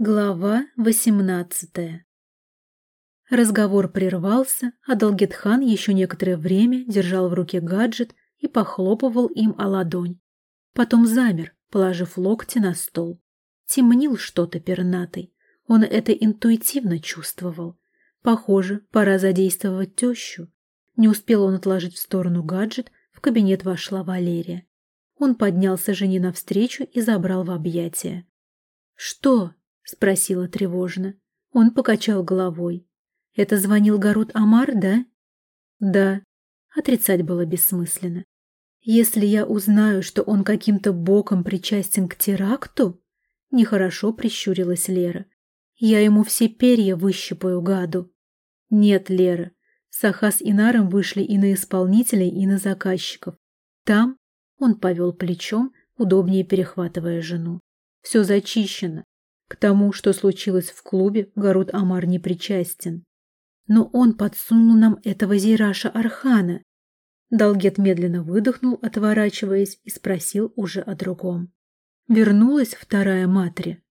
Глава восемнадцатая Разговор прервался, а Долгетхан еще некоторое время держал в руке гаджет и похлопывал им о ладонь. Потом замер, положив локти на стол. Темнил что-то пернатый. Он это интуитивно чувствовал. Похоже, пора задействовать тещу. Не успел он отложить в сторону гаджет, в кабинет вошла Валерия. Он поднялся жене навстречу и забрал в объятия. «Что?» — спросила тревожно. Он покачал головой. «Это звонил Гарут Амар, да?» «Да». Отрицать было бессмысленно. «Если я узнаю, что он каким-то боком причастен к теракту...» Нехорошо прищурилась Лера. «Я ему все перья выщипаю, гаду». «Нет, Лера. Саха с Инаром вышли и на исполнителей, и на заказчиков. Там...» Он повел плечом, удобнее перехватывая жену. «Все зачищено. К тому, что случилось в клубе, Гарут Амар не причастен. Но он подсунул нам этого Зейраша Архана. Долгет медленно выдохнул, отворачиваясь, и спросил уже о другом. Вернулась вторая матри.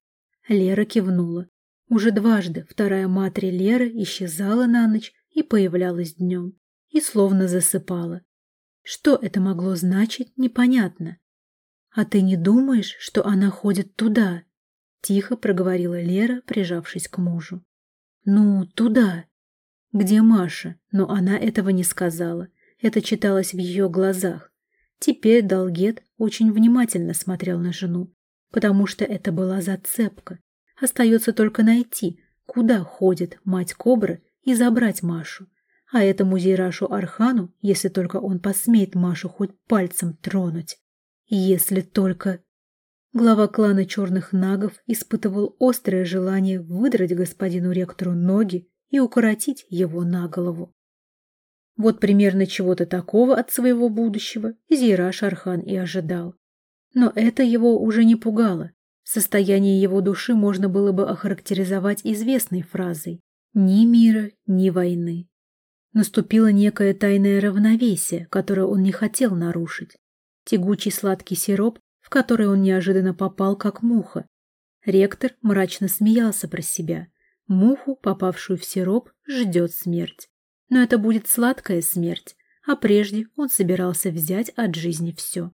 Лера кивнула. Уже дважды вторая матри Леры исчезала на ночь и появлялась днем, и словно засыпала. Что это могло значить, непонятно. «А ты не думаешь, что она ходит туда?» Тихо проговорила Лера, прижавшись к мужу. «Ну, туда!» «Где Маша?» Но она этого не сказала. Это читалось в ее глазах. Теперь Долгет очень внимательно смотрел на жену, потому что это была зацепка. Остается только найти, куда ходит мать Кобры и забрать Машу. А этому Зейрашу Архану, если только он посмеет Машу хоть пальцем тронуть. Если только... Глава клана черных нагов испытывал острое желание выдрать господину ректору ноги и укоротить его на голову. Вот примерно чего-то такого от своего будущего Зира Шархан и ожидал. Но это его уже не пугало. Состояние его души можно было бы охарактеризовать известной фразой «ни мира, ни войны». Наступило некое тайное равновесие, которое он не хотел нарушить. Тягучий сладкий сироп в который он неожиданно попал, как муха. Ректор мрачно смеялся про себя. Муху, попавшую в сироп, ждет смерть. Но это будет сладкая смерть, а прежде он собирался взять от жизни все.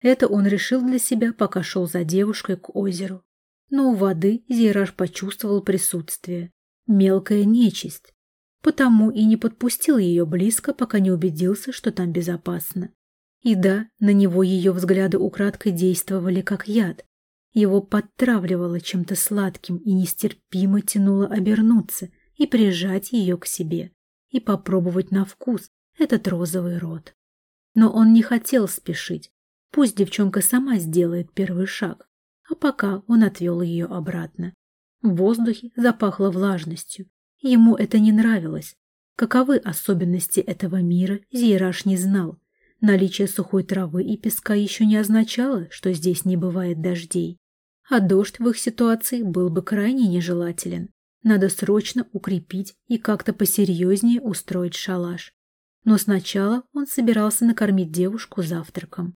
Это он решил для себя, пока шел за девушкой к озеру. Но у воды Зираж почувствовал присутствие. Мелкая нечисть. Потому и не подпустил ее близко, пока не убедился, что там безопасно. И да, на него ее взгляды украдкой действовали как яд. Его подтравливало чем-то сладким и нестерпимо тянуло обернуться и прижать ее к себе, и попробовать на вкус этот розовый рот. Но он не хотел спешить. Пусть девчонка сама сделает первый шаг, а пока он отвел ее обратно. В воздухе запахло влажностью. Ему это не нравилось. Каковы особенности этого мира, Зейраж не знал. Наличие сухой травы и песка еще не означало, что здесь не бывает дождей. А дождь в их ситуации был бы крайне нежелателен. Надо срочно укрепить и как-то посерьезнее устроить шалаш. Но сначала он собирался накормить девушку завтраком.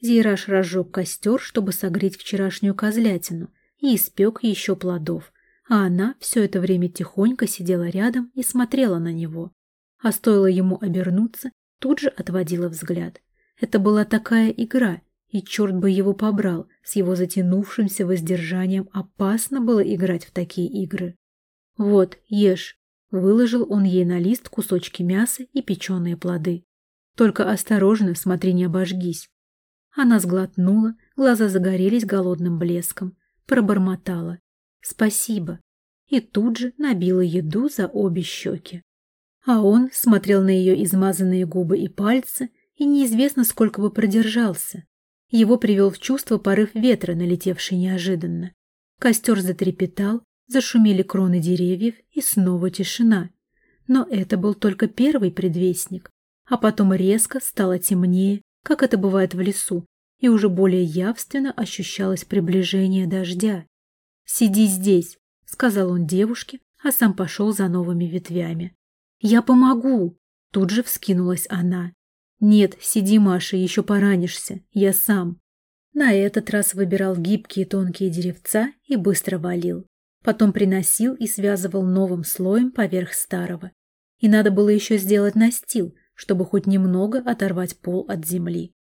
Зейраж разжег костер, чтобы согреть вчерашнюю козлятину, и испек еще плодов, а она все это время тихонько сидела рядом и смотрела на него. А стоило ему обернуться, тут же отводила взгляд. Это была такая игра, и черт бы его побрал, с его затянувшимся воздержанием опасно было играть в такие игры. «Вот, ешь», — выложил он ей на лист кусочки мяса и печеные плоды. «Только осторожно, смотри, не обожгись». Она сглотнула, глаза загорелись голодным блеском, пробормотала. «Спасибо» и тут же набила еду за обе щеки. А он смотрел на ее измазанные губы и пальцы, и неизвестно, сколько бы продержался. Его привел в чувство порыв ветра, налетевший неожиданно. Костер затрепетал, зашумели кроны деревьев, и снова тишина. Но это был только первый предвестник. А потом резко стало темнее, как это бывает в лесу, и уже более явственно ощущалось приближение дождя. «Сиди здесь», — сказал он девушке, а сам пошел за новыми ветвями. «Я помогу!» Тут же вскинулась она. «Нет, сиди, Маша, еще поранишься. Я сам». На этот раз выбирал гибкие тонкие деревца и быстро валил. потом приносил и связывал новым слоем поверх старого. И надо было еще сделать настил, чтобы хоть немного оторвать пол от земли.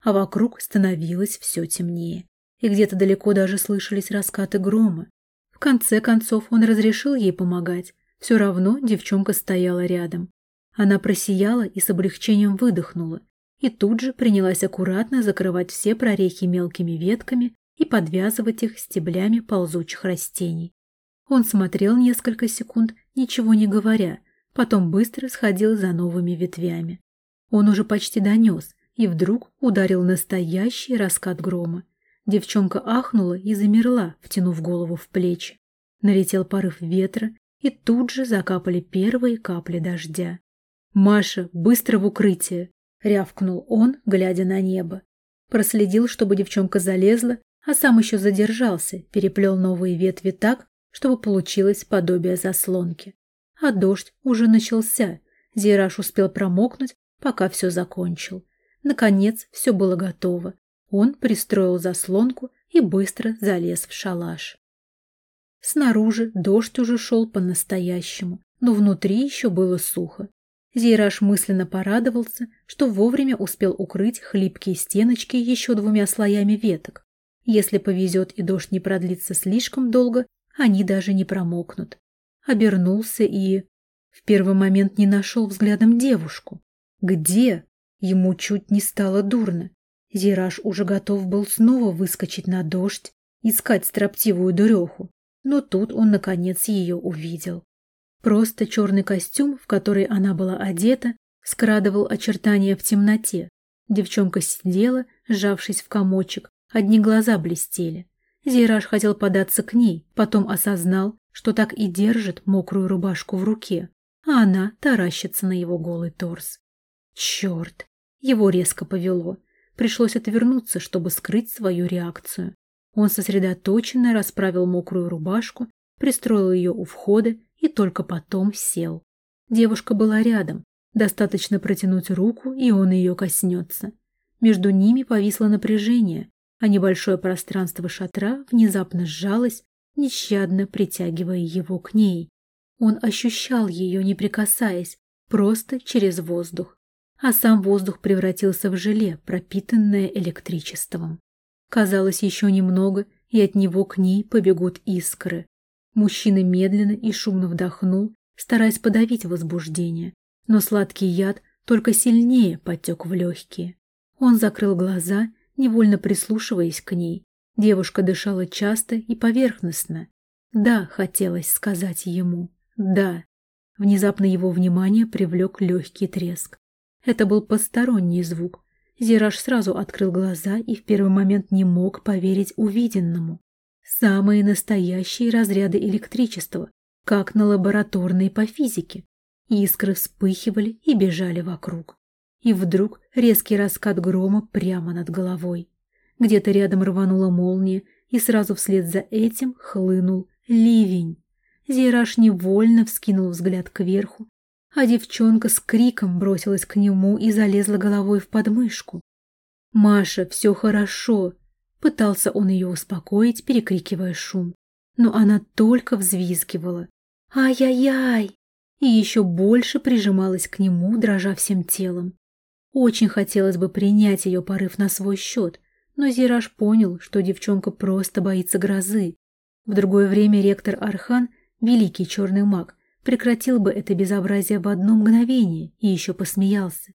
А вокруг становилось все темнее, и где-то далеко даже слышались раскаты грома. В конце концов он разрешил ей помогать, все равно девчонка стояла рядом. Она просияла и с облегчением выдохнула, и тут же принялась аккуратно закрывать все прорехи мелкими ветками и подвязывать их стеблями ползучих растений. Он смотрел несколько секунд, ничего не говоря, потом быстро сходил за новыми ветвями. Он уже почти донес, и вдруг ударил настоящий раскат грома. Девчонка ахнула и замерла, втянув голову в плечи. Налетел порыв ветра, и тут же закапали первые капли дождя. «Маша, быстро в укрытие!» — рявкнул он, глядя на небо. Проследил, чтобы девчонка залезла, а сам еще задержался, переплел новые ветви так, чтобы получилось подобие заслонки. А дождь уже начался. Зираж успел промокнуть, пока все закончил. Наконец, все было готово. Он пристроил заслонку и быстро залез в шалаш. Снаружи дождь уже шел по-настоящему, но внутри еще было сухо. Зейраж мысленно порадовался, что вовремя успел укрыть хлипкие стеночки еще двумя слоями веток. Если повезет и дождь не продлится слишком долго, они даже не промокнут. Обернулся и... В первый момент не нашел взглядом девушку. Где? Ему чуть не стало дурно. Зираж уже готов был снова выскочить на дождь, искать строптивую дуреху, но тут он, наконец, ее увидел. Просто черный костюм, в который она была одета, скрадывал очертания в темноте. Девчонка сидела, сжавшись в комочек, одни глаза блестели. Зейраж хотел податься к ней, потом осознал, что так и держит мокрую рубашку в руке, а она таращится на его голый торс. Черт! Его резко повело. Пришлось отвернуться, чтобы скрыть свою реакцию. Он сосредоточенно расправил мокрую рубашку, пристроил ее у входа и только потом сел. Девушка была рядом. Достаточно протянуть руку, и он ее коснется. Между ними повисло напряжение, а небольшое пространство шатра внезапно сжалось, нещадно притягивая его к ней. Он ощущал ее, не прикасаясь, просто через воздух. А сам воздух превратился в желе, пропитанное электричеством. Казалось, еще немного, и от него к ней побегут искры. Мужчина медленно и шумно вдохнул, стараясь подавить возбуждение, но сладкий яд только сильнее потек в легкие. Он закрыл глаза, невольно прислушиваясь к ней. Девушка дышала часто и поверхностно. «Да», хотелось сказать ему, «да». Внезапно его внимание привлек легкий треск. Это был посторонний звук. Зираж сразу открыл глаза и в первый момент не мог поверить увиденному. Самые настоящие разряды электричества, как на лабораторной по физике. Искры вспыхивали и бежали вокруг. И вдруг резкий раскат грома прямо над головой. Где-то рядом рванула молния, и сразу вслед за этим хлынул ливень. Зейраж невольно вскинул взгляд кверху, а девчонка с криком бросилась к нему и залезла головой в подмышку. «Маша, все хорошо!» Пытался он ее успокоить, перекрикивая шум. Но она только взвизгивала. «Ай-яй-яй!» И еще больше прижималась к нему, дрожа всем телом. Очень хотелось бы принять ее порыв на свой счет, но Зираж понял, что девчонка просто боится грозы. В другое время ректор Архан, великий черный маг, прекратил бы это безобразие в одно мгновение и еще посмеялся.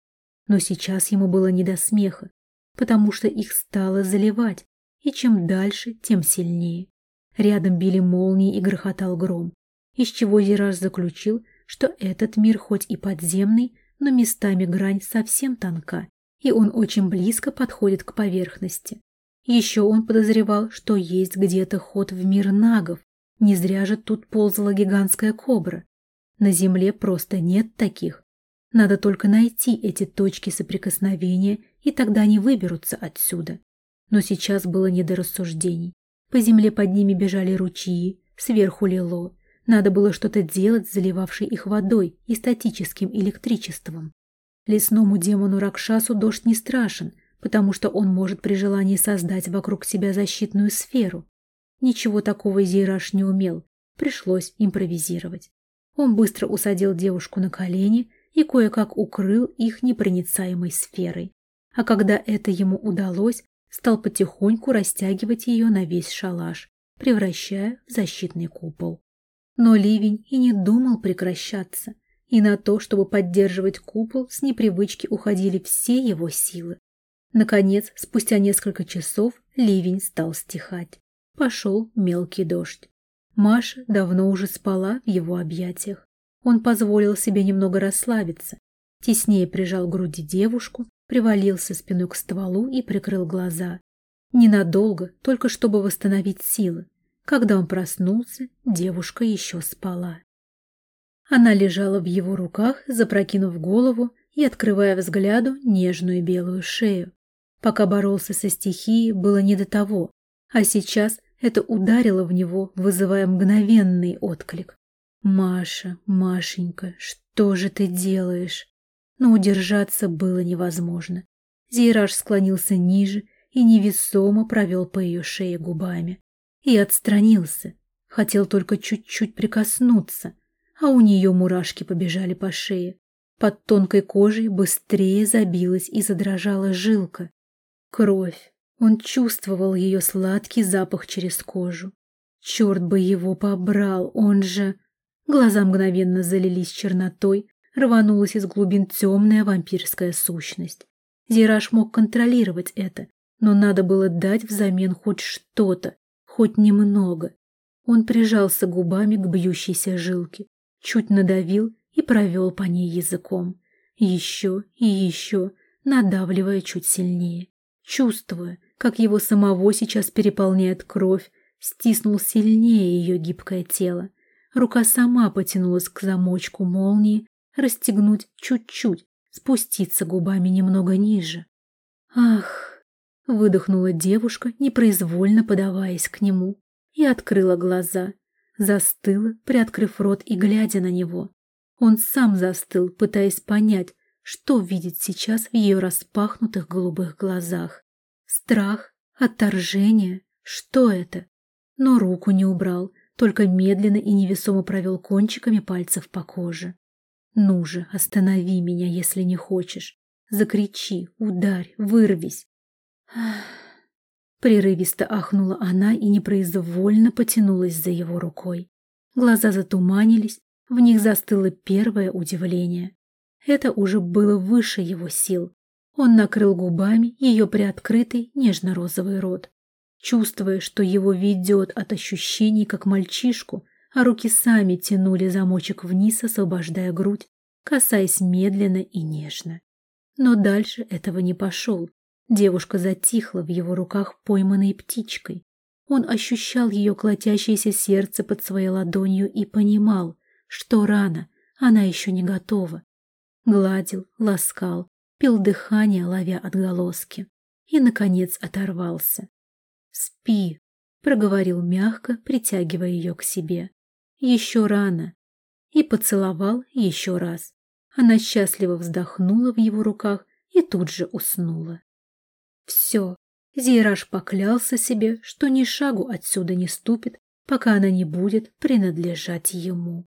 Но сейчас ему было не до смеха, потому что их стало заливать, и чем дальше, тем сильнее. Рядом били молнии и грохотал гром, из чего Зираж заключил, что этот мир хоть и подземный, но местами грань совсем тонка, и он очень близко подходит к поверхности. Еще он подозревал, что есть где-то ход в мир нагов, не зря же тут ползала гигантская кобра. На Земле просто нет таких. Надо только найти эти точки соприкосновения, и тогда они выберутся отсюда. Но сейчас было не до рассуждений. По земле под ними бежали ручьи, сверху лило. Надо было что-то делать с заливавшей их водой и статическим электричеством. Лесному демону Ракшасу дождь не страшен, потому что он может при желании создать вокруг себя защитную сферу. Ничего такого Зейраш не умел, пришлось импровизировать. Он быстро усадил девушку на колени и кое-как укрыл их непроницаемой сферой. А когда это ему удалось, стал потихоньку растягивать ее на весь шалаш, превращая в защитный купол. Но ливень и не думал прекращаться, и на то, чтобы поддерживать купол, с непривычки уходили все его силы. Наконец, спустя несколько часов, ливень стал стихать. Пошел мелкий дождь. Маша давно уже спала в его объятиях. Он позволил себе немного расслабиться, теснее прижал к груди девушку, привалился спиной к стволу и прикрыл глаза. Ненадолго, только чтобы восстановить силы. Когда он проснулся, девушка еще спала. Она лежала в его руках, запрокинув голову и открывая взгляду нежную белую шею. Пока боролся со стихией, было не до того, а сейчас это ударило в него, вызывая мгновенный отклик. «Маша, Машенька, что же ты делаешь?» Но удержаться было невозможно. Зейраж склонился ниже и невесомо провел по ее шее губами. И отстранился. Хотел только чуть-чуть прикоснуться, а у нее мурашки побежали по шее. Под тонкой кожей быстрее забилась и задрожала жилка. Кровь. Он чувствовал ее сладкий запах через кожу. Черт бы его побрал, он же... Глаза мгновенно залились чернотой, рванулась из глубин темная вампирская сущность. Зираж мог контролировать это, но надо было дать взамен хоть что-то, хоть немного. Он прижался губами к бьющейся жилке, чуть надавил и провел по ней языком. Еще и еще, надавливая чуть сильнее. Чувствуя, как его самого сейчас переполняет кровь, стиснул сильнее ее гибкое тело. Рука сама потянулась к замочку молнии, расстегнуть чуть-чуть, спуститься губами немного ниже. «Ах!» — выдохнула девушка, непроизвольно подаваясь к нему, и открыла глаза. Застыла, приоткрыв рот и глядя на него. Он сам застыл, пытаясь понять, что видит сейчас в ее распахнутых голубых глазах. Страх? Отторжение? Что это? Но руку не убрал, только медленно и невесомо провел кончиками пальцев по коже. «Ну же, останови меня, если не хочешь. Закричи, ударь, вырвись». Прерывисто ахнула она и непроизвольно потянулась за его рукой. Глаза затуманились, в них застыло первое удивление. Это уже было выше его сил. Он накрыл губами ее приоткрытый нежно-розовый рот чувствуя, что его ведет от ощущений, как мальчишку, а руки сами тянули замочек вниз, освобождая грудь, касаясь медленно и нежно. Но дальше этого не пошел. Девушка затихла в его руках пойманной птичкой. Он ощущал ее колотящееся сердце под своей ладонью и понимал, что рано, она еще не готова. Гладил, ласкал, пил дыхание, ловя отголоски. И, наконец, оторвался. «Спи», — проговорил мягко, притягивая ее к себе. «Еще рано». И поцеловал еще раз. Она счастливо вздохнула в его руках и тут же уснула. Все. Зейраж поклялся себе, что ни шагу отсюда не ступит, пока она не будет принадлежать ему.